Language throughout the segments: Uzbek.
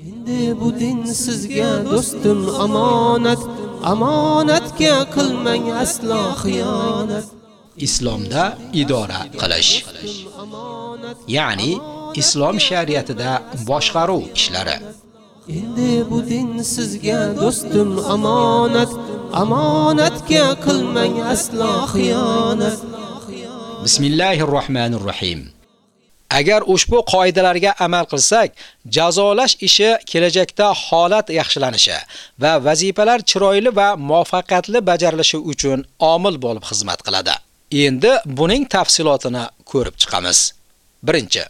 endi bu din sizga do'stim omonat omonatga qilmang aslo xiyonat. Islomda idora qilish. Ya'ni islom shariatida boshqaruv ishlari. Endi bu din sizga do'stim omonat omonatga qilmang aslo xiyonat. Bismillahir rohmanir rohim Agar ushbu qoidalarga amal qilsak, jazolash ishi kelajakda holat yaxshilanishi va vazifalar chiroyli va muvaffaqiyatli bajarilishi uchun omil bo'lib xizmat qiladi. Endi buning tafsilotini ko'rib chiqamiz. Birinchi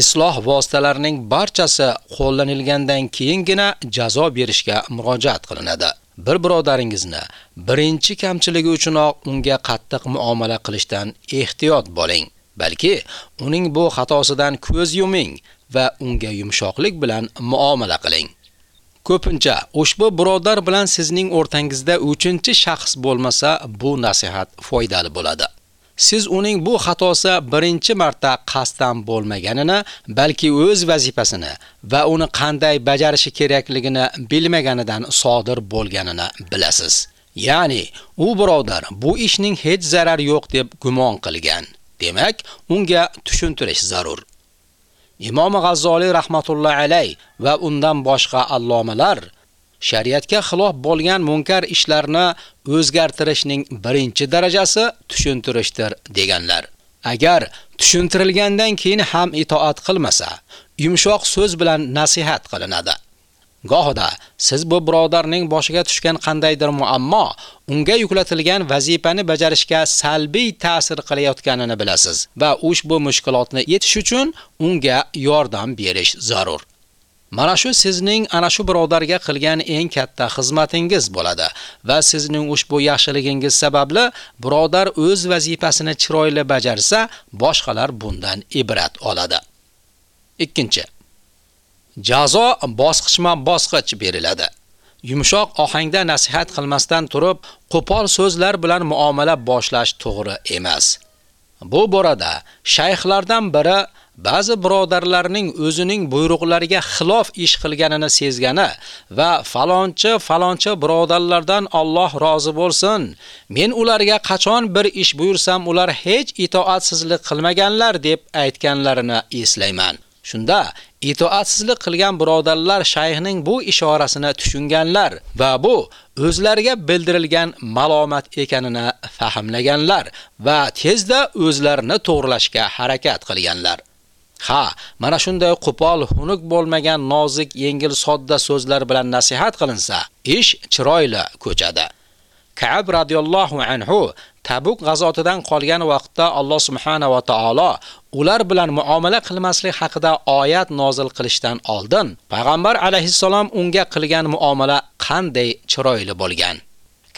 Isloh vositalarining barchasi qo'llanilgandan keyingina jazo berishga murojaat qilinadi. Bir birodaringizni birinchi kamchiligi uchunoq unga qattiq muomala qilishdan ehtiyot bo'ling. Balki uning bu xatosidan ko'z yuming va unga yumshoqlik bilan muomala qiling. Ko'pincha ushbu birodar bilan sizning o'rtangizda uchinchi shaxs bo'lmasa, bu nasihat foydali bo'ladi. Siz uning bu xatosi birinchi marta qasddan bo'lmaganini, balki o'z vazifasini va uni qanday bajarishi kerakligini bilmaganidan sodir bo'lganini bilasiz. Ya'ni u birodar bu ishning hech zarar yo'q deb gumon qilgan. Demak, unga tushuntirish zarur. Imom G'azzoliy rahmatullohi alay va undan boshqa allomalar shariatga xilof bo'lgan munkar ishlarni o'zgartirishning birinchi darajasi tushuntirishdir deganlar. Agar tushuntirilgandan keyin ham itoat qilmasa, yumshoq so'z bilan nasihat qilinadi. Gohida siz bu birodarning boshiga tushgan qandaydir muammo unga yuklatilgan vazifani bajarishga salbiy ta'sir qilayotganini bilasiz va ushbu mushkulotni yetish uchun unga yordam berish zarur. Mana shu sizning ana shu birodarga qilgan eng katta xizmatingiz bo'ladi va sizning ushbu yaxshiligingiz sababli birodar o'z vazifasini chiroyli bajarsa, boshqalar bundan ibrat oladi. Ikkinchi Jazo bosqichma-bosqich beriladi. Yumshoq ohangda nasihat qilmasdan turib, qo'pol so'zlar bilan muomala boshlash to'g'ri emas. Bu borada shayxlardan biri ba'zi birodarlarning o'zining buyruqlariga xilof ish qilganini sezgani va falonchi falonchi birodarlardan Alloh rozi bo'lsin, men ularga qachon bir ish buyursam ular hech itoatsizlik qilmaganlar deb aytganlarini eslayman. Shunda itoatsizlik qilgan birodarlar shayxning bu ishorasini tushunganlar va bu o'zlariga bildirilgan malomat ekanini fahmlaganlar va tezda o'zlarini to'g'rilashga harakat qilganlar. Ha, mana shunday qo'pol, xunuk bo'lmagan nozik, yengil, sodda so'zlar bilan nasihat qilinsa, ish chiroyli ko'chadi. Ka'b radhiyallohu anhu Tabuk g'azotidan qolgan vaqtda Alloh subhanahu va taolo ular bilan muomala qilmaslik haqida oyat nozil qilishdan oldin payg'ambar alayhissalom unga qilgan muomala qanday chiroyli bo'lgan.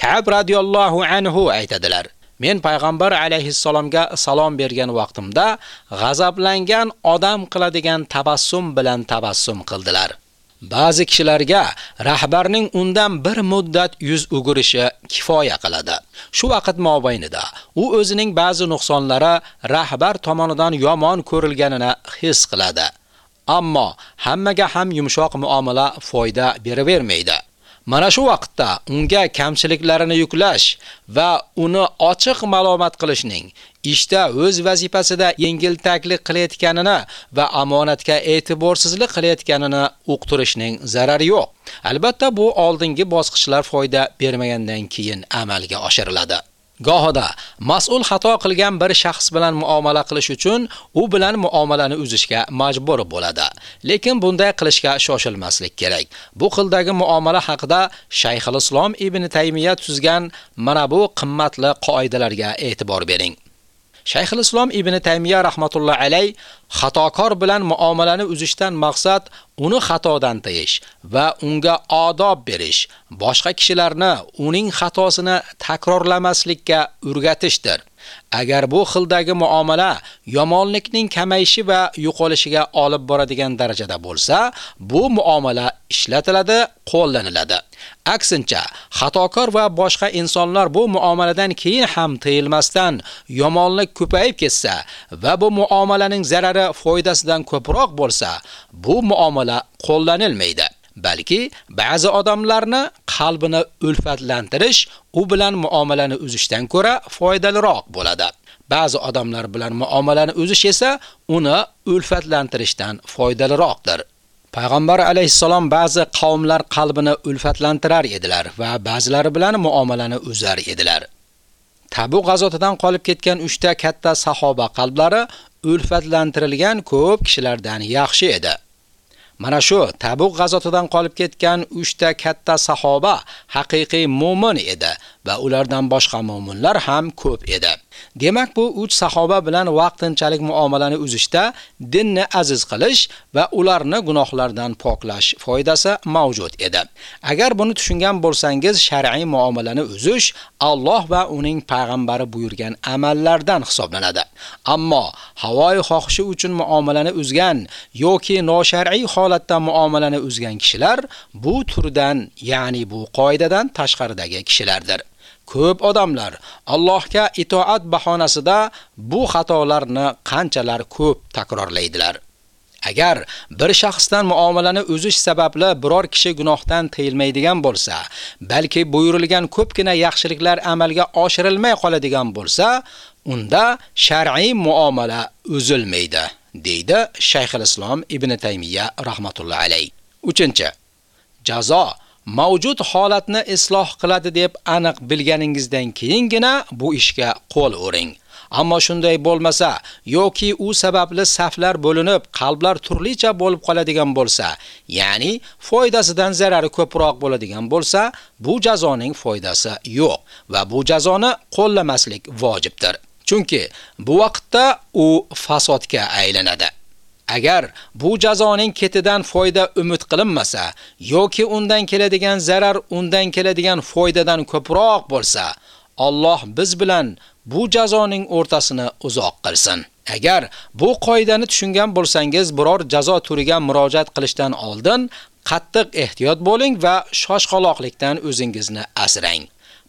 Ka'b radhiyallohu anhu aytadilar: Men payg'ambar alayhissalomga salom bergan vaqtimda g'azablangan odam qiladigan tabassum bilan tabassum qildilar. Ba'zi kishilarga rahbarning undan bir muddat yuz o'girishi kifoya qiladi. Shu vaqt mobaynida u o'zining ba'zi nuqsonlari rahbar tomonidan yomon ko'rilganini his qiladi. Ammo hammaga ham yumshoq muomala foyda beravermaydi. Mana shu vaqtda unga kamchiliklarini yuklash va uni ochiq ma'lumot qilishning ishda o'z vazifasida yengiltaklik qilayotganini va omonatga e'tiborsizlik qilayotganini uqtirishning zarari yo'q. Albatta bu oldingi bosqichlar foyda bermagandan keyin amalga oshiriladi. Gohida mas'ul xato qilgan bir shaxs bilan muomala qilish uchun u bilan muomalani uzishga majbur bo'ladi. Lekin bunday qilishga shoshilmaslik kerak. Bu xildagi muomala haqida Shayxul Islom ibn Taymiyat tuzgan mana bu qimmatli qoidalarga e'tibor bering. Shayxul Islom ibn Taymiya rahmatullohi alay xatokor bilan muomalani uzishdan maqsad uni xatodan tiyish va unga odob berish, boshqa kishilarni uning xatosini takrorlamaslikka o'rgatishdir. Agar bu xildagi muomala yomonlikning kamayishi va yo'qolishiga olib boradigan darajada bo'lsa, bu muomala ishlatiladi, qo'llaniladi. Aksincha, xatokor va boshqa insonlar bu muomaladan keyin ham tiyilmasdan yomonlik ko'payib ketsa va bu muomalaning zarari foydasidan ko'proq bo'lsa, bu muomala qo'llanilmaydi. Balki ba'zi odamlarni qalbini ulfatlantirish u bilan muomalani uzishdan ko'ra foydaliroq bo'ladi. Ba'zi odamlar bilan muomalani uzish esa uni ulfatlantirishdan foydaliroqdir. Payg'ambar alayhisalom ba'zi qavmlar qalbini ulfatlantirar edilar va ba'zilari bilan muomalani uzar edilar. Tabu g'azotidan qolib ketgan 3 ta katta sahoba qalblari ulfatlantirilgan ko'p kishilardan yaxshi edi. Mana shu Tabuk g'azotidan qolib ketgan 3 ta katta sahoba haqiqiy mu'min edi va ulardan boshqa mu'minlar ham ko'p edi. Demak, bu uch sahoba bilan vaqtinchalik muomalani uzishda dinni aziz qilish va ularni gunohlardan poklash foydasi mavjud edi. Agar buni tushungan bo'lsangiz, shar'iy muomalani uzish Alloh va uning payg'ambari buyurgan amallardan hisoblanadi. Ammo havoi xohishi uchun muomalani uzgan yoki noshar'iy holatda muomalani uzgan kishilar bu turdan, ya'ni bu qoidadan tashqaridagi kishilardir. Ko'p odamlar Allohga itoat bahonasida bu xatolarni qanchalar ko'p takrorlaydilar. Agar bir shaxsdan muomalani uzish sababli biror kishi gunohdan tiyilmaydigan bo'lsa, balki buyurilgan ko'pgina yaxshiliklar amalga oshirilmay qoladigan bo'lsa, unda shar'iy muomala uzilmaydi, deydi Shayxul Islom Ibn Taymiya rahmatullohi alayh. 3. Jazo mavjud holatni isloh qiladi deb aniq bilganingizdan keyingina bu ishga qo'l o'ring. Ammo shunday bo'lmasa yoki u sababli saflar bo'linib, qalblar turlicha bo'lib qoladigan bo'lsa, ya'ni foydasidan zarari ko'proq bo'ladigan bo'lsa, bu jazoning foydasi yo'q va bu jazoni qo'llamaslik vojibdir. Chunki bu vaqtda u fasodga aylanadi. Agar bu jazoning ketidan foyda umid qilinmasa yoki undan keladigan zarar undan keladigan foydadan ko'proq bo'lsa, Alloh biz bilan bu jazoning o'rtasini uzoq qilsin. Agar bu qoidani tushungan bo'lsangiz, biror jazo turiga murojaat qilishdan oldin qattiq ehtiyot bo'ling va shoshqaloqlikdan o'zingizni asrang.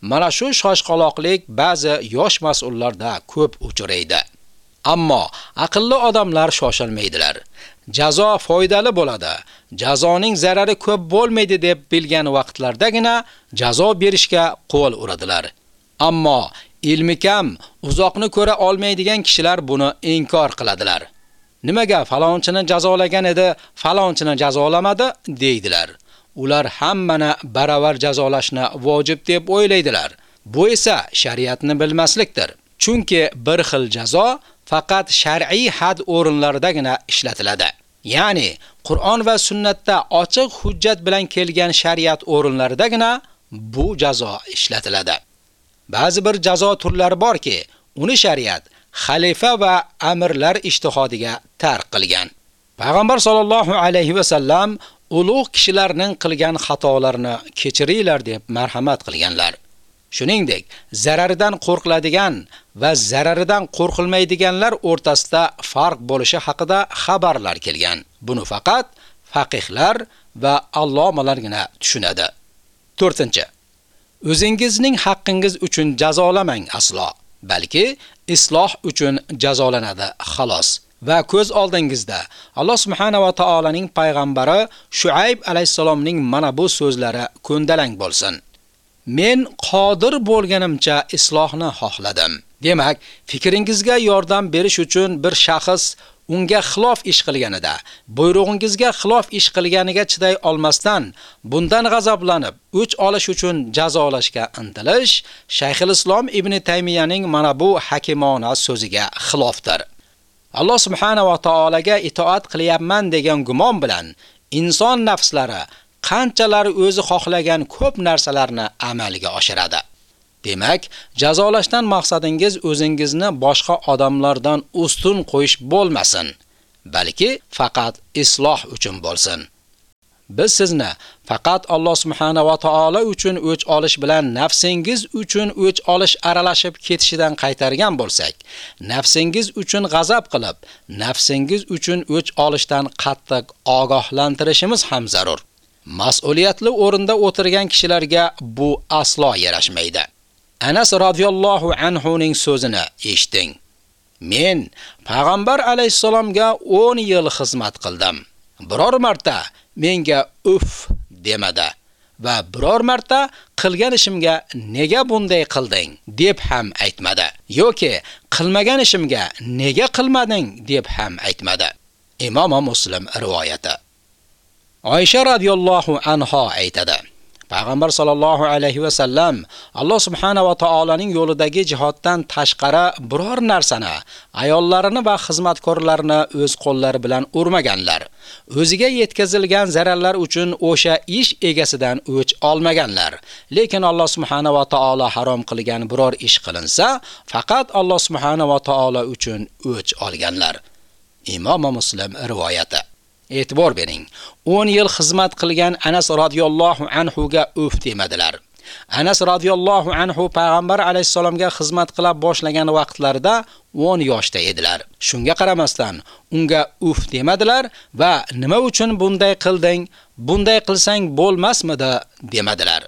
Mana shu shoshqaloqlik ba'zi yosh mas'ullarda ko'p uchraydi. Ammo aqlli odamlar shoshilmaydilar. Jazo foydali bo'ladi. Jazoning zarari ko'p bo'lmaydi deb bilgan vaqtlardagina jazo berishga qo'l uradilar. Ammo ilmi kam, uzoqni ko'ra olmaydigan kishilar buni inkor qiladilar. Nimaga falonchini jazolagan edi, falonchini jazolamadi deydilar. Ular hammani baravar jazolashni vojib deb o'ylaydilar. Bu esa shariatni bilmaslikdir. Chunki bir xil jazo faqat shar'iy had o'rinlaridagina ishlatiladi. Ya'ni Qur'on va sunnatda ochiq hujjat bilan kelgan shariat o'rinlaridagina bu jazo ishlatiladi. Ba'zi bir jazo turlari borki, uni shariat xalifa va amirlar ijtihodiga tarq qilgan. Payg'ambar sollallohu alayhi va sallam ulug' kishilarning qilgan xatolarini kechiringlar deb marhamat qilganlar. Shuningdek, zararidan qo'rqiladigan va zararidan qo'rqilmaydiganlar o'rtasida farq bo'lishi haqida xabarlar kelgan. Buni faqat faqihlar va allomalargina tushunadi. 4. O'zingizning haqqingiz uchun jazolamang aslo, balki isloh uchun jazolanadi xolos. Va ko'z oldingizda Alloh subhanahu va taolaning payg'ambari Shuayb alayhisalomning mana bu so'zlari ko'ndalang bo'lsin. Men qodir bo'lganimcha islohni xohladim. Demak, fikringizga yordam berish uchun bir shaxs unga xilof ish qilganida, buyrug'ingizga xilof ish qilganiga chiday olmasdan, bundan g'azablanib, o'ch olish uchun jazolashga intilish Shayxul Islom Ibn Taymiyaning mana bu hakimona so'ziga xilofdir. Alloh subhanahu va taolaga itoat qilyapman degan gumon bilan inson nafslari qanchalari o'zi xohlagan ko'p narsalarni amalga oshiradi. Demak, jazolashdan maqsadingiz o'zingizni boshqa odamlardan ustun qo'yish bo'lmasin, balki faqat isloh uchun bo'lsin. Biz sizni faqat Alloh subhanahu va taolo uchun o'ch olish bilan nafsingiz uchun o'ch olish aralashib ketishidan qaytargan bo'lsak, nafsingiz uchun g'azab qilib, nafsingiz uchun o'ch olishdan qattiq ogohlantirishimiz ham zarur. Mas'uliyatli o'rinda o'tirgan kishilarga bu aslo yarashmaydi. Anas radhiyallohu anhu ning so'zini eshiting. Men payg'ambar alayhisalomga 10 yil xizmat qildim. Biror marta menga uf demadi va biror marta qilgan ishimga nega bunday qilding deb ham aytmadi yoki qilmagan ishimga nega qilmading deb ham aytmadi. Imom Muslim rivoyati. Oysha radhiyallohu anha aytadi: Payg'ambar sallallohu alayhi va sallam Alloh subhanahu va taolaning yo'lidagi jihoddan tashqari biror narsani, ayollarini va xizmatkorlarini o'z qo'llari bilan urmaganlar. O'ziga yetkazilgan zararlar uchun o'sha ish egasidan o'ch olmaganlar. Lekin Alloh subhanahu va taolo harom qilgan biror ish qilinsa, faqat Alloh subhanahu va taolo uchun o'ch olganlar. Imom Muslim rivoyati. E'tibor bering. 10 yil xizmat qilgan Anas radhiyallohu anhu ga uf demadilar. Anas radhiyallohu anhu payg'ambar alayhisalomga xizmat qila boshlagan vaqtlarida 10 yoshda edilar. Shunga qaramasdan unga uf demadilar va nima uchun bunday qilding? Bunday qilsang bo'lmasmidi demadilar.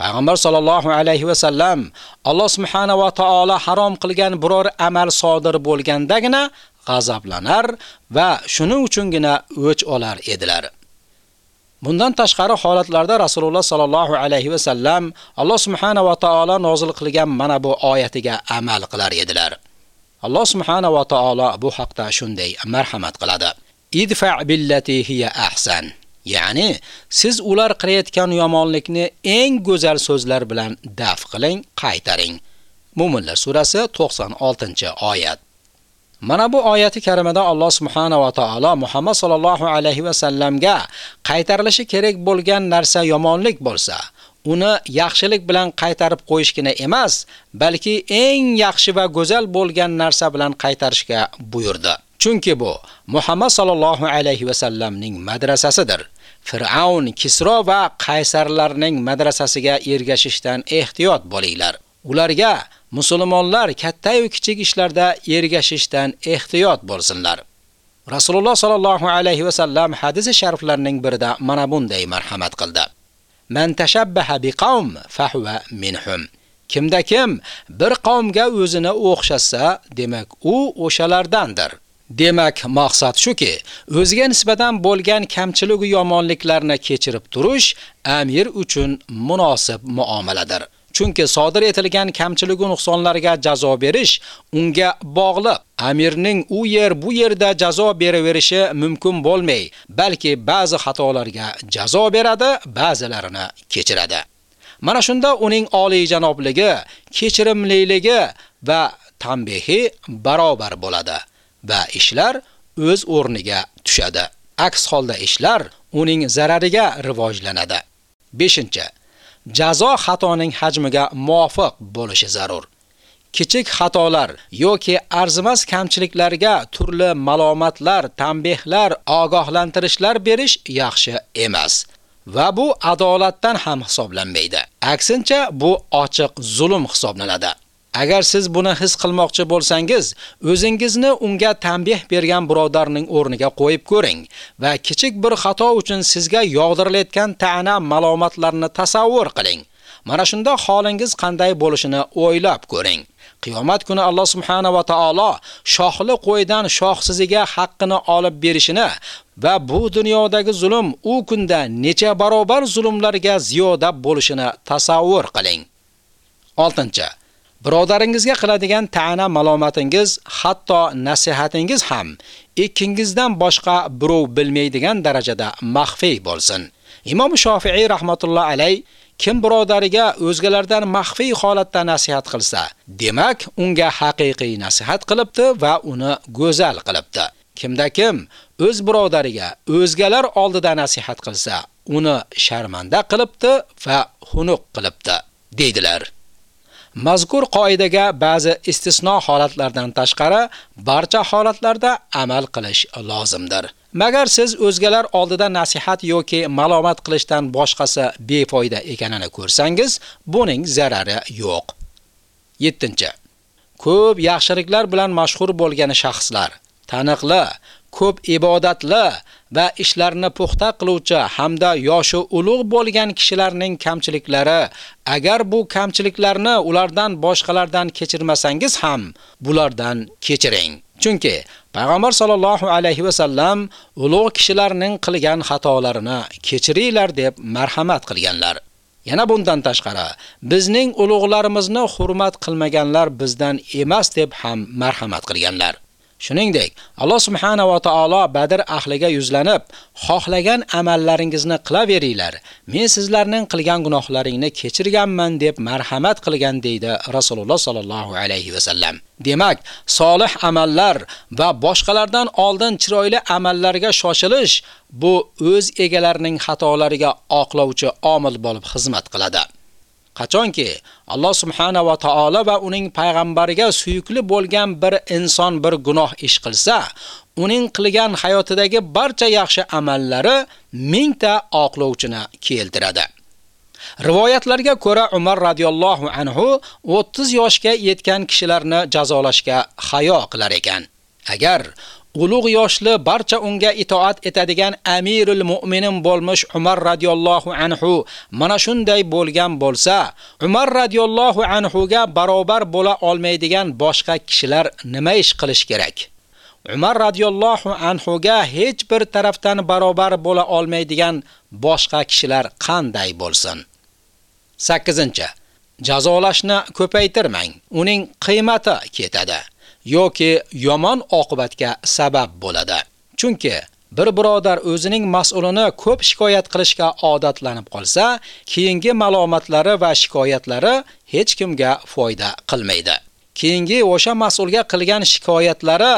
Payg'ambar sallallohu alayhi va sallam Alloh subhanahu va taolo harom qilgan biror amal sodir bo'lgandagina g'azablanar va shuning uchungina o'ch olar edilar. Bundan tashqari holatlarda Rasululloh sallallohu alayhi va sallam Alloh subhanahu va taolo nozil qilgan mana bu oyatiga amal qilar edilar. Alloh subhanahu va taolo bu haqda shunday marhamat qiladi. Idfa billati hiya ahsan. Ya'ni siz ular qilayotgan yomonlikni eng go'zal so'zlar bilan daf qiling, qaytaring. Mu'minlar surasi 96-oyat. Mana bu oyati karimada Alloh subhanahu va taolo Muhammad sallallohu alayhi va sallamga qaytarilishi kerak bo'lgan narsa yomonlik bo'lsa, uni yaxshilik bilan qaytarib qo'yishgina emas, balki eng yaxshi va go'zal bo'lgan narsa bilan qaytarishga buyurdi. Chunki bu Muhammad sallallohu alayhi va sallamning madrasasidir. Fir'aun, Kisro va qaysarlarning madrasasiga ergashishdan ehtiyot bo'linglar. Ularga musulmonlar katta va kichik ishlarda ergashishdan ehtiyot bo'lsinlar. Rasululloh sallallohu alayhi va sallam hadisi shariflarining birida mana bunday marhamat qildi. Man tashabbaha biqawm fahuwa minhum. Kimda kim bir qavmga o'zini o'xshasa, demak u o'shalardandir. Demak, maqsad shuki, o'ziga nisbatan bo'lgan kamchilik va yomonliklarni kechirib turish amir uchun munosib muomaladir. Chunki sodir etilgan kamchilik nuqsonlarga jazo berish unga bog'liq. Amirning u yer bu yerda jazo beraverishi mumkin bo'lmay, balki ba'zi xatolarga jazo beradi, ba'zilarini kechiradi. Mana shunda uning oliy janobligi, kechirimliligi va tanbehi barobar bo'ladi va ishlar o'z o'rniga tushadi. Aks holda ishlar uning zarariga rivojlanadi. 5 jazo xatoning hajmiga muvofiq bo'lishi zarur. Kichik xatolar yoki arzimas kamchiliklarga turli malomatlar, tanbehlar, ogohlantirishlar berish yaxshi emas va bu adolatdan ham hisoblanmaydi. Aksincha, bu ochiq zulm hisoblanadi. Agar siz buni his qilmoqchi bo'lsangiz, o'zingizni unga tanbeh bergan birodarning o'rniga qo'yib ko'ring va kichik bir xato uchun sizga yog'dirilayotgan ta'na malomatlarni tasavvur qiling. Mana shunda holingiz qanday bo'lishini o'ylab ko'ring. Qiyomat kuni Alloh subhanahu va taolo shohli qo'ydan shohsiziga haqqini olib berishini va bu dunyodagi zulm u kunda necha barobar zulmlarga ziyoda bo'lishini tasavvur qiling. 6. Birodaringizga qiladigan ta'na malomatingiz, hatto nasihatingiz ham ikkingizdan boshqa birov bilmaydigan darajada maxfiy bo'lsin. Imom Shofiiy rahmatulloh alay kim birodariga o'zgalardan maxfiy holatda nasihat qilsa, demak unga haqiqiy nasihat qilibdi va uni go'zal qilibdi. Kimda kim o'z birodariga o'zgalar oldida nasihat qilsa, uni sharmanda qilibdi va xunuq qilibdi, deydilar. Mazkur qoidaga ba'zi istisno holatlardan tashqari barcha holatlarda amal qilish lozimdir. Magar siz o'zgalar oldida nasihat yoki malomat qilishdan boshqasi befoyda ekanini ko'rsangiz, buning zarari yo'q. 7. Ko'p yaxshiliklar bilan mashhur bo'lgan shaxslar, taniqli, ko'p ibodatli va ishlarni puxta qiluvchi hamda yoshi ulug' bo'lgan kishilarning kamchiliklari, agar bu kamchiliklarni ulardan boshqalardan kechirmasangiz ham, bulardan kechiring. Chunki Payg'ambar sollallohu alayhi va sallam ulug' kishilarning qilgan xatolarini kechiringlar deb marhamat qilganlar. Yana bundan tashqari, bizning ulug'larimizni hurmat qilmaganlar bizdan emas deb ham marhamat qilganlar. Shuningdek, Alloh subhanahu va taolo Badr ahliga yuzlanib, xohlagan amallaringizni qilaveringlar. Men sizlarning qilgan gunohlaringni kechirganman deb marhamat qilgan deydi Rasululloh sallallohu alayhi va sallam. Demak, solih amallar va boshqalardan oldin chiroyli amallarga shoshilish bu o'z egalarining xatolariga oqlovchi omil bo'lib xizmat qiladi. Qachonki Alloh subhanahu va taolo va uning payg'ambariga suyukli bo'lgan bir inson bir gunoh ish qilsa, uning qilgan hayotidagi barcha yaxshi amallari mingta oqlovchini keltiradi. Rivoyatlarga ko'ra Umar radhiyallohu anhu 30 yoshga yetgan kishilarni jazolashga hayo qilar ekan. Agar ulug' yoshli barcha unga itoat etadigan Amirul Mu'minin bo'lmish Umar radhiyallohu anhu mana shunday bo'lgan bo'lsa, Umar radhiyallohu anhu ga barobar bo'la olmaydigan boshqa kishilar nima ish qilish kerak? Umar radhiyallohu anhu ga hech bir tarafdan barobar bo'la olmaydigan boshqa kishilar qanday bo'lsin? 8. Jazolashni ko'paytirmang, uning qiymati ketadi. Yoki yomon oqibatga sabab bo'ladi. Chunki bir birodar o'zining mas'ulini ko'p shikoyat qilishga odatlanib qolsa, keyingi malomatlari va shikoyatlari hech kimga foyda qilmaydi. Keyingi o'sha mas'ulga qilgan shikoyatlari,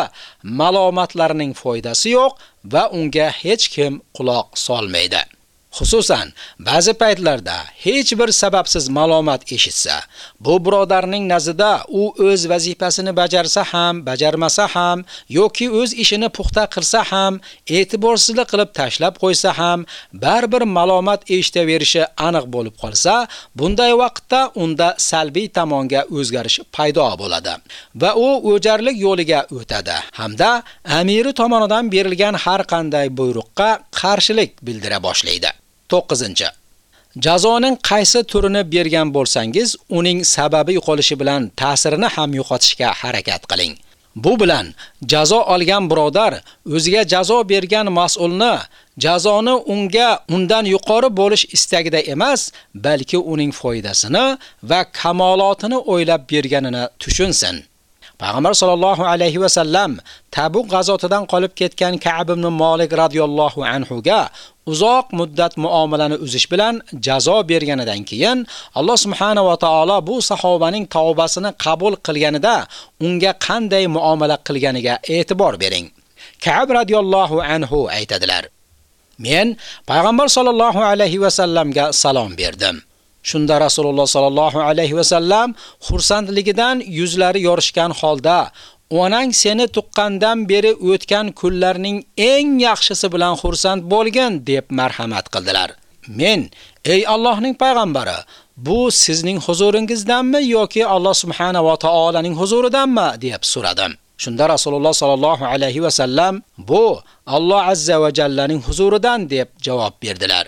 malomatlarining foydasi yo'q va unga hech kim quloq solmaydi. Xususan, ba'zi paytlarda hech bir sababsiz malomat eshitsa, bu birodarning nazarda u o'z vazifasini bajarsa ham, bajarmasa ham yoki o'z ishini puxta qilsa ham, e'tiborsizlik qilib tashlab qo'ysa ham, baribir malomat eshitaverishi aniq bo'lib qolsa, bunday vaqtda unda salbiy tomonga o'zgarish paydo bo'ladi va u o'jarlik yo'liga o'tadi hamda amiri tomonidan berilgan har qanday buyruqqa qarshilik bildira boshlaydi. 9. Jazoning qaysi turini bergan bo'lsangiz, uning sababi yo'qolishi bilan ta'sirini ham yo'qotishga harakat qiling. Bu bilan jazo olgan birodar o'ziga jazo bergan mas'ulni jazoni unga undan yuqori bo'lish istagida emas, balki uning foydasini va kamolotini o'ylab berganini tushunsin. Payg'ambar sollallohu alayhi va sallam Tabuk g'azotidan qolib ketgan Ka'b ibn Malik radhiyallohu anhu ga uzoq muddat muomalani uzish bilan jazo berganidan keyin Alloh subhanahu va taolo bu sahobaning tavbasini qabul qilganida unga qanday muomala qilganiga e'tibor bering. Ka'b radhiyallohu anhu aytadilar: Men payg'ambar sollallohu alayhi va sallamga salom berdim. Shunda Rasululloh sallallohu alayhi va sallam xursandligidan yuzlari yorishgan holda onang seni tuqqandan beri o'tgan kunlarning eng yaxshisi bilan xursand bo'lgin deb marhamat qildilar. Men, ey Allohning payg'ambari, bu sizning huzuringizdanmi yoki Alloh subhanahu va taolaning huzuridanmi deb so'radim. Shunda Rasululloh sallallohu alayhi va sallam bu Alloh azza va jallaning huzuridan deb javob berdilar.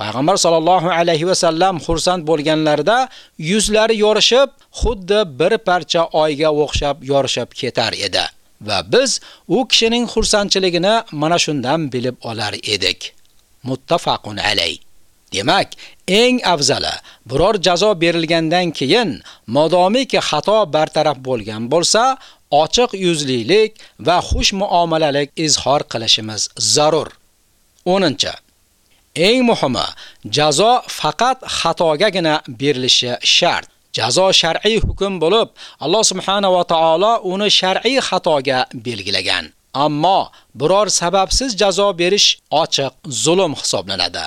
Payg'ambar sollallohu alayhi va sallam xursand bo'lganlarida yuzlari yorishib, xuddi bir parcha oyga o'xshab yorishib ketar edi. Va biz u kishining xursandchiligini mana shundan bilib olar edik. Muttafaqun alay. Demak, eng afzali biror jazo berilgandan keyin modomiki xato bartaraf bo'lgan bo'lsa, ochiq yuzlilik va xush muomalalik izhor qilishimiz zarur. 10. Eng muhimi, jazo faqat xatogagina berilishi shart. Jazo shar'iy hukm bo'lib, Alloh subhanahu va taolo uni shar'iy xatoga belgilagan. Ammo biror sababsiz jazo berish ochiq zulm hisoblanadi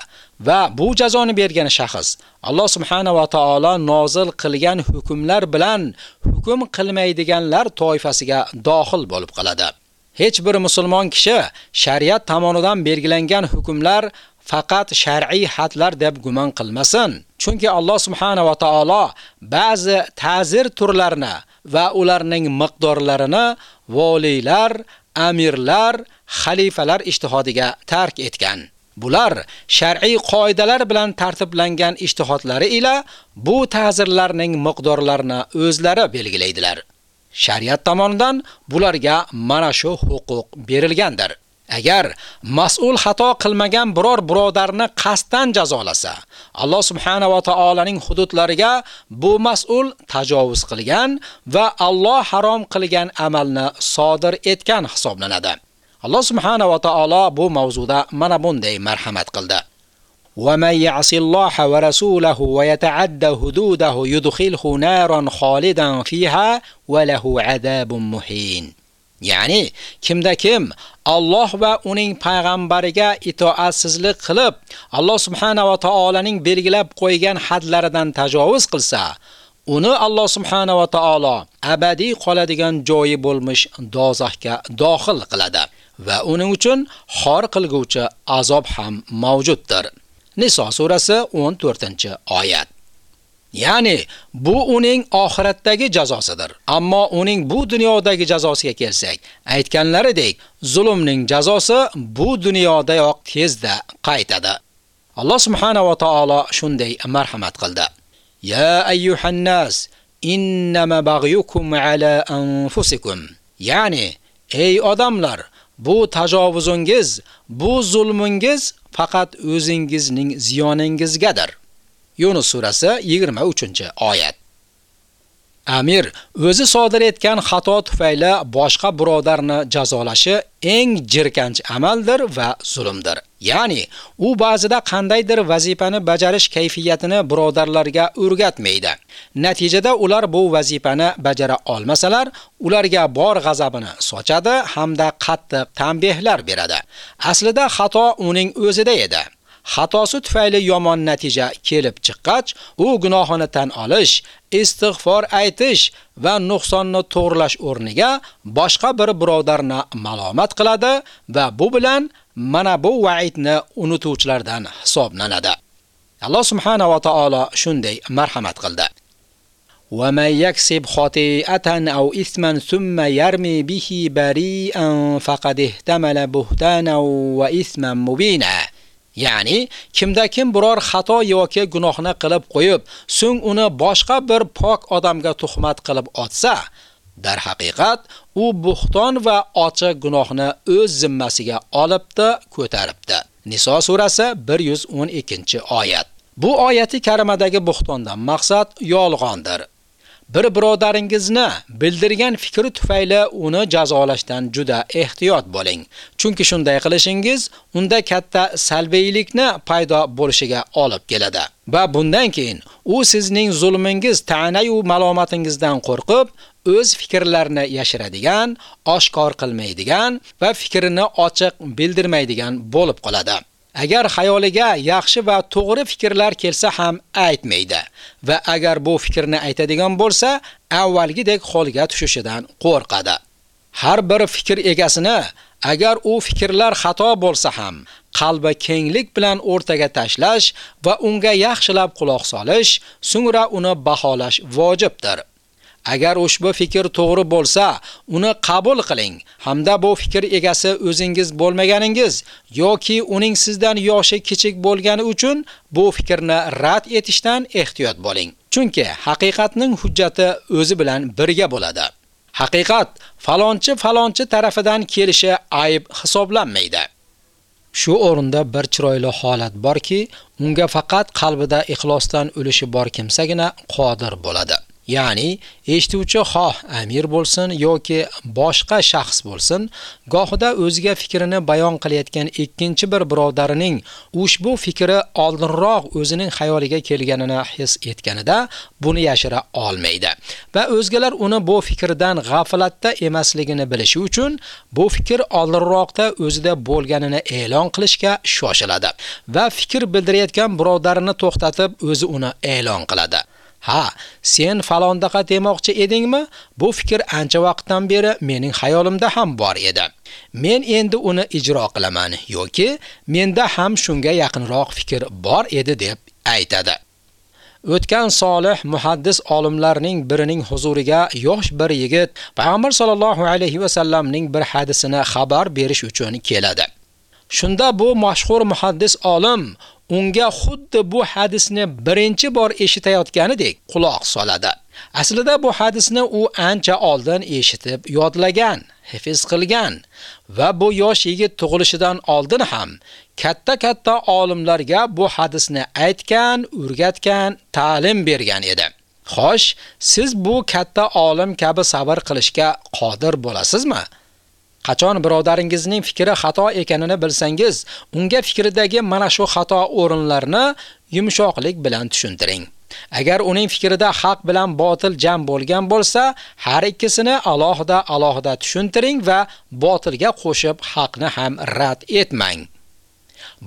va bu jazoni bergan shaxs Alloh subhanahu va taolo nozil qilgan hukmlar bilan hukm qilmaydiganlar toifasiga dohil bo'lib qoladi. Hech bir musulmon kishi shariat tomonidan belgilangan hukmlar faqat shar'iy hadlar deb gumon qilmasin. Chunki Alloh subhanahu va taolo ba'zi ta'zir turlarini va ularning miqdorlarini voliylar, amirlar, xalifalar ijtihodiga tark etgan. Bular shar'iy qoidalar bilan tartiblangan ijtihodlari ila bu ta'zirlarning miqdorlarini o'zlari belgilaydilar. Shariat tomonidan bularga mana shu huquq berilgandir. Agar mas'ul xato qilmagan biror birodarni qasddan jazolasa, Alloh subhanahu va taolaning hududlariga bu mas'ul tajovuz qilgan va Alloh harom qilgan amalni sodir etgan hisoblanadi. Alloh subhanahu va taolo bu mavzuda mana bunday marhamat qildi. ومن يعص الله ورسوله ويتعدى حدوده يدخله نارا خالدا فيها وله عذاب مهين Ya'ni kimda kim Alloh va uning payg'ambariga itoatsizlik qilib, Alloh subhanahu va taolaning belgilab qo'ygan hadlaridan tajovuz qilsa, uni Alloh subhanahu va taolo abadiy qoladigan joyi bo'lmiş dozaqqa dohil qiladi va uning uchun xor qilguvchi azob ham mavjuddir. Niso surasi 14-oyat. Ya'ni bu uning oxiratdagi jazosidir. Ammo uning bu dunyodagi jazosiga kelsak, aytganlaridek, zulmning jazosi bu dunyodayoq tezda qaytadi. Alloh subhanahu va taolo shunday marhamat qildi. Ya ayyuhan nas, innama baghyukum ala anfusikum. Ya'ni ey odamlar, bu tajovuzingiz, bu zulmingiz faqat o'zingizning ziyoningizgadir. Yunus surasi 23-oyat. Amir o'zi sodir etgan xato tufayli boshqa birodarni jazolashi eng jirkanch amaldir va zulmdir. Ya'ni u ba'zida qandaydir vazifani bajarish kayfiyatini birodarlarga o'rgatmaydi. Natijada ular bu vazifani bajara olmasalar, ularga bor g'azabini sochadi hamda qattiq tanbehlar beradi. Aslida xato uning o'zida edi. xatosi tufayli yomon natija kelib chiqqach, u gunohini tan olish, istig'for aytish va nuqsonni to'g'rilash o'rniga boshqa bir birodarni malomat qiladi va bu bilan mana bu va'idni unutuvchilardan hisoblanadi. Alloh subhanahu va taolo shunday marhamat qildi. ومن يكسب خطيئة أو إثما ثم يرمي به بريئا فقد احتمل بهتانا وإثما مبينا Ya'ni kimda kim biror xato yoki gunohni qilib qo'yib, so'ng uni boshqa bir pok odamga tuhmat qilib otsa, dar haqiqat u buxton va ochiq gunohni o'z zimmasiga olibdi, ko'taribdi. Niso surasi 112-oyat. Bu oyati karimadagi buxtondan maqsad yolg'ondir. Bir birodaringizni bildirgan fikri tufayli uni jazolashdan juda ehtiyot bo'ling. Chunki shunday qilishingiz unda katta salbiylikni paydo bo'lishiga olib keladi. Va bundan keyin u sizning zulmingiz, ta'nayu malomatingizdan qo'rqib, o'z fikrlarini yashiradigan, oshkor qilmaydigan va fikrini ochiq bildirmaydigan bo'lib qoladi. Agar xayoliga yaxshi va to'g'ri fikrlar kelsa ham aytmaydi va agar bu fikrni aytadigan bo'lsa, avvalgidek holga tushishidan qo'rqadi. Har bir fikr egasini agar u fikrlar xato bo'lsa ham qalbi kenglik bilan o'rtaga tashlash va unga yaxshilab quloq solish, so'ngra uni baholash vojibdir. Agar ushbu fikr to'g'ri bo'lsa, uni qabul qiling hamda bu fikr egasi o'zingiz bo'lmaganingiz yoki uning sizdan yoshi kichik bo'lgani uchun bu fikrni rad etishdan ehtiyot bo'ling. Chunki haqiqatning hujjati o'zi bilan birga bo'ladi. Haqiqat falonchi falonchi tarafidan kelishi ayib hisoblanmaydi. Shu o'rinda bir chiroyli holat borki, unga faqat qalbida ixlosdan ulushi bor kimsagina qodir bo'ladi. Ya'ni eshituvchi xoh amir bo'lsin yoki boshqa shaxs bo'lsin, gohida o'ziga fikrini bayon qilayotgan ikkinchi bir birodarining ushbu fikri oldinroq o'zining xayoliga kelganini his etganida buni yashira olmaydi va o'zgalar uni bu fikrdan g'aflatda emasligini bilishi uchun bu fikr oldinroqda o'zida bo'lganini e'lon qilishga shoshiladi va fikr bildirayotgan birodarini to'xtatib o'zi uni e'lon qiladi. Ha, sen falondaqa demoqchi edingmi? Bu fikr ancha vaqtdan beri mening xayolimda ham bor edi. Men endi uni ijro qilaman yoki menda ham shunga yaqinroq fikr bor edi deb aytadi. o'tgan solih muhaddis olimlarning birining huzuriga yosh bir yigit payg'ambar sollallohu alayhi va sallamning bir hadisini xabar berish uchun keladi. Shunda bu mashhur muhaddis olim unga xuddi bu hadisni birinchi bor eshitayotganidek quloq soladi. Aslida bu hadisni u ancha oldin eshitib yodlagan, hifiz qilgan va bu yosh yigit tug'ilishidan oldin ham katta-katta olimlarga bu hadisni aytgan, o'rgatgan, ta'lim bergan edi. Xo'sh, siz bu katta olim kabi sabr qilishga qodir bo'lasizmi? Qachon birodaringizning fikri xato ekanini bilsangiz, unga fikridagi mana shu xato o'rinlarni yumshoqlik bilan tushuntiring. Agar uning fikrida haq bilan botil jam bo'lgan bo'lsa, har ikkisini alohida-alohida tushuntiring va botilga qo'shib haqni ham rad etmang.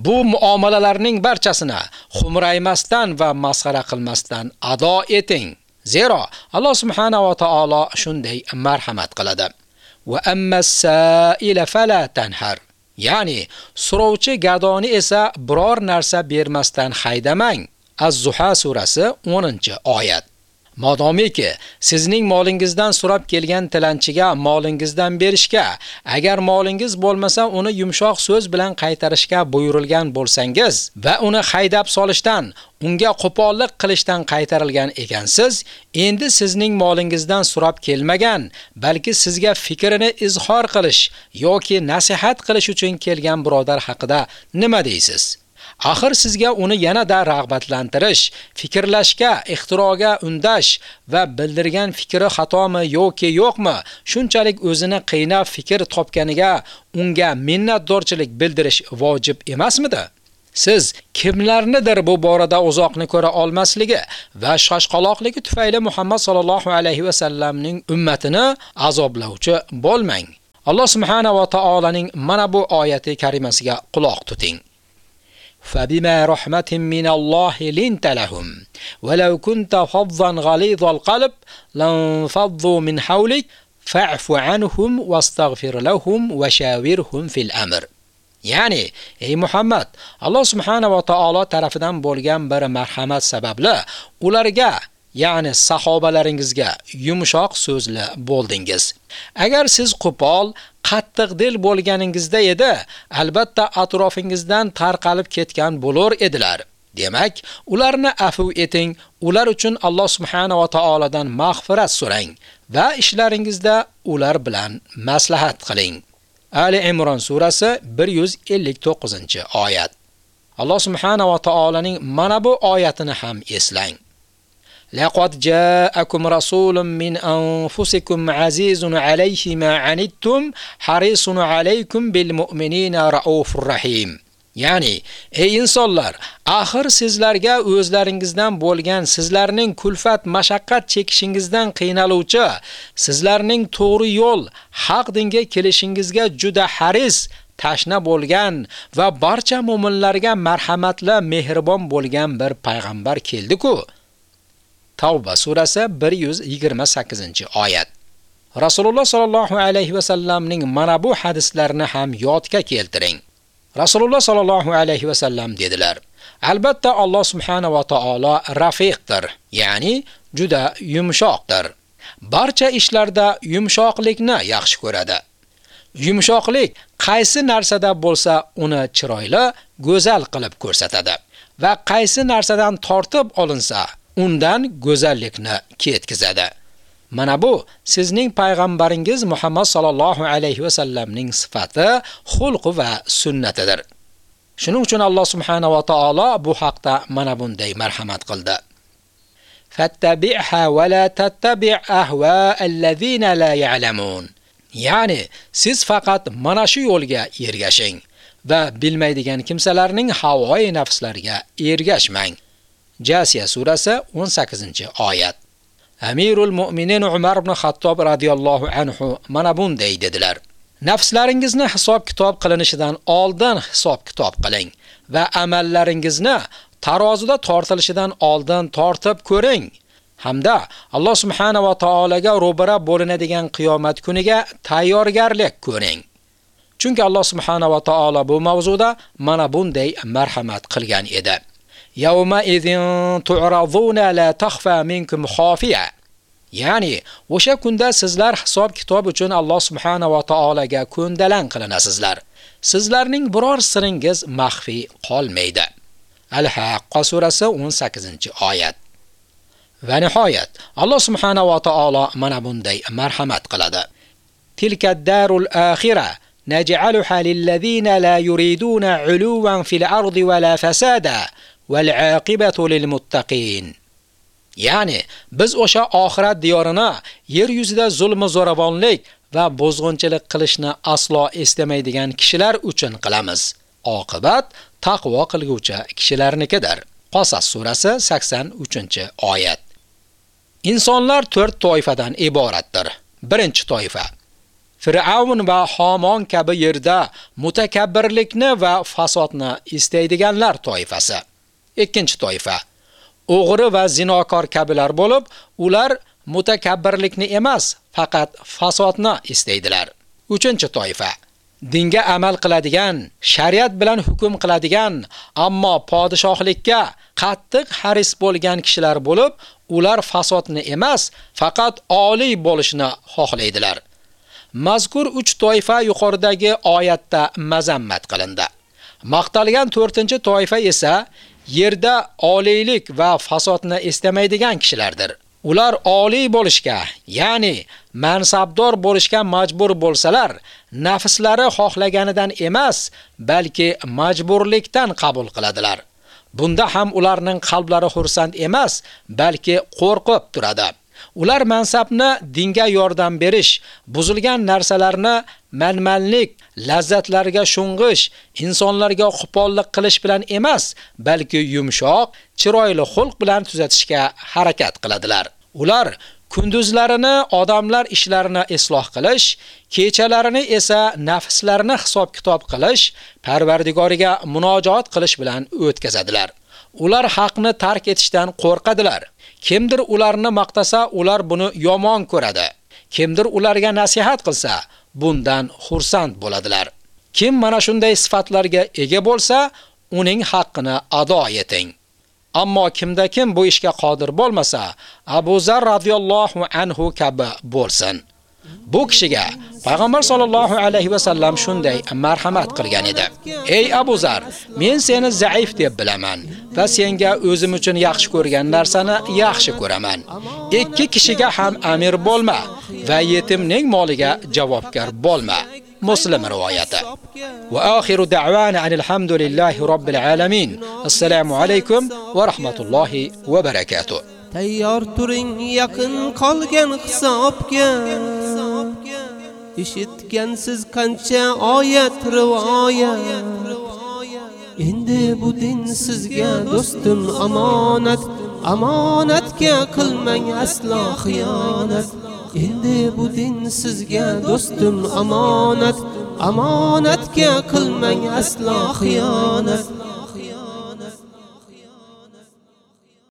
Bu muomalalarning barchasini xumraymasdan va masxara qilmasdan ado eting. Zero Alloh subhanahu va taolo shunday marhamat qiladi. Va ammas-sa'ila fala tanhar. Ya'ni so'rovchi gadoni esa biror narsa bermasdan haydamang. Az-Zuha surasi 10-oyat. Modomiki sizning molingizdan so'rab kelgan tilanchiga molingizdan berishga, agar molingiz bo'lmasa uni yumshoq so'z bilan qaytarishga buyurilgan bo'lsangiz va uni haydab solishdan, unga qo'pollik qilishdan qaytarilgan ekansiz, endi sizning molingizdan so'rab kelmagan, balki sizga fikrini izhor qilish yoki nasihat qilish uchun kelgan birodar haqida nima deysiz? Axir sizga uni yanada rag'batlantirish, fikrlashga, ixtiroga undash va bildirgan fikri xatomi yoki yo'qmi, shunchalik o'zini qiynab fikr topganiga unga minnatdorchilik bildirish vojib emasmidi? Siz kimlarnidir bu borada uzoqni ko'ra olmasligi va shoshqaloqligi tufayli Muhammad sallallohu alayhi va sallamning ummatini azoblovchi bo'lmang. Alloh subhanahu va taolaning mana bu oyati karimasiga quloq tuting. فبما رحمة من الله لنت لهم ولو كنت فظا غليظ القلب لانفضوا من حولك فاعف عنهم واستغفر لهم وشاورهم في الأمر Ya'ni, ey Muhammad, Alloh subhanahu va taolo tarafidan bo'lgan bir marhamat sababli ularga ya'ni sahobalaringizga yumshoq so'zli bo'ldingiz. Agar siz qo'pol, qattiq dil bo'lganingizda edi, albatta atrofingizdan tarqalib ketgan bo'lar edilar. Demak, ularni afv eting, ular uchun Alloh subhanahu va taoladan mag'firat so'rang va ishlaringizda ular bilan maslahat qiling. Ali Imron surasi 159-oyat. Alloh subhanahu va taolaning mana bu oyatini ham eslang. لقد جاءكم رسول من أنفسكم عزيز عليه ما عنتم حريص عليكم بالمؤمنين رؤوف رحيم Ya'ni ey insonlar, axir sizlarga o'zlaringizdan bo'lgan sizlarning kulfat, mashaqqat chekishingizdan qiynaluvchi, sizlarning to'g'ri yo'l, haq dinga kelishingizga juda haris, tashna bo'lgan va barcha mu'minlarga marhamatli, mehribon bo'lgan bir payg'ambar keldi-ku. Tavba surasi 128-oyat. Rasululloh sallallohu alayhi va sallamning mana bu hadislarini ham yodga keltiring. Rasululloh sallallohu alayhi va sallam dedilar: Albatta Alloh subhanahu va taolo rafiqdir, ya'ni juda yumshoqdir. Barcha ishlarda yumshoqlikni yaxshi ko'radi. Yumshoqlik qaysi narsada bo'lsa, uni chiroyli, go'zal qilib ko'rsatadi va qaysi narsadan tortib olinsa, undan go'zallikni ketkizadi. Mana bu sizning payg'ambaringiz Muhammad sallallohu alayhi va sallamning sifati, xulqi va sunnatidir. Shuning uchun Alloh subhanahu va taolo bu haqda mana bunday marhamat qildi. Fattabi'ha va la tattabi' ahwa allazina la ya'lamun. Ya'ni siz faqat mana shu yo'lga ergashing va bilmaydigan kimsalarning havoi nafslariga ergashmang. Jasiya surasi 18-oyat. Amirul Mu'minin Umar ibn Xattob radhiyallohu anhu mana bunday dedilar. Nafslaringizni hisob-kitob qilinishidan oldin hisob-kitob qiling va amallaringizni tarozida tortilishidan oldin tortib ko'ring. Hamda Alloh subhanahu va taolaga ro'bara bo'linadigan qiyomat kuniga tayyorgarlik ko'ring. Chunki Alloh subhanahu va taolo bu mavzuda mana bunday marhamat qilgan edi. Yawma idin tu'raduna la takhfa minkum khafiya. Ya'ni o'sha kunda sizlar hisob kitob uchun Alloh subhanahu va taolaga ko'ndalang qilinasizlar. Sizlarning biror siringiz maxfi qolmaydi. Al-Haqqa surasi 18-oyat. Va nihoyat Alloh subhanahu va taolo mana bunday marhamat qiladi. Tilka darul akhira naj'aluha lil ladina la yuriduna 'uluwan fil ardi wala fasada wal 'aqibatu lil muttaqin. Ya'ni biz o'sha oxirat diyorini yer yuzida zulm zo'ravonlik va bozg'unchilik qilishni aslo istamaydigan kishilar uchun qilamiz. Oqibat taqvo qilguvchi kishilarnikidir. Qasas surasi 83-oyat. Insonlar 4 toifadan iboratdir. Birinchi toifa Fir'avn va Hamon kabi yerda mutakabbirlikni va fasodni istaydiganlar toifasi. Ikkinchi toifa o'g'ri va zinokor kabilar bo'lib, ular mutakabbirlikni emas, faqat fasodni istaydilar. Uchinchi toifa dinga amal qiladigan, shariat bilan hukm qiladigan, ammo podshohlikka qattiq haris bo'lgan kishilar bo'lib, ular fasodni emas, faqat oliy bo'lishni xohlaydilar. Mazkur 3 toifa yuqoridagi oyatda mazammat qilindi. Maqtalgan 4-toifa esa yerda oliylik va fasodni istamaydigan kishilardir. Ular oliy bo'lishga, ya'ni mansabdor bo'lishga majbur bo'lsalar, nafslari xohlaganidan emas, balki majburlikdan qabul qiladilar. Bunda ham ularning qalblari xursand emas, balki qo'rqib turadi. Ular mansabni dinga yordam berish, buzilgan narsalarni manmanlik, lazzatlarga shung'ish, insonlarga qo'pollik qilish bilan emas, balki yumshoq, chiroyli xulq bilan tuzatishga harakat qiladilar. Ular kunduzlarini odamlar ishlarini isloh qilish, kechalarini esa nafslarini hisob-kitob qilish, Parvardigoriga munojaat qilish bilan o'tkazadilar. Ular haqni tark etishdan qo'rqadilar. Kimdir ularni maqtasa, ular buni yomon ko'radi. Kimdir ularga nasihat qilsa, bundan xursand bo'ladilar. Kim mana shunday sifatlarga ega bo'lsa, uning haqqini ado eting. Ammo kimda kim bu ishga qodir bo'lmasa, Abu Zar radhiyallohu anhu kabi bo'lsin. Bu kishiga Payg'ambar sollallohu alayhi va sallam shunday marhamat qilgan edi. Ey Abu Zar, men seni zaif deb bilaman va senga o'zim uchun yaxshi ko'rgan narsani yaxshi ko'raman. Ikki kishiga ham amir bo'lma va yetimning moliga javobgar bo'lma. Muslim rivoyati. Va oxiru da'wana alhamdulillahi robbil alamin. Assalomu alaykum va rahmatullohi va barakatuh. Tayyor turing yaqin qolgan hisobga. Eshitgansiz qancha oyat rivoyat. Endi bu din sizga do'stim omonat, omonatga qilmang aslo xiyonat. Endi bu din sizga do'stim omonat, omonatga qilmang aslo xiyonat.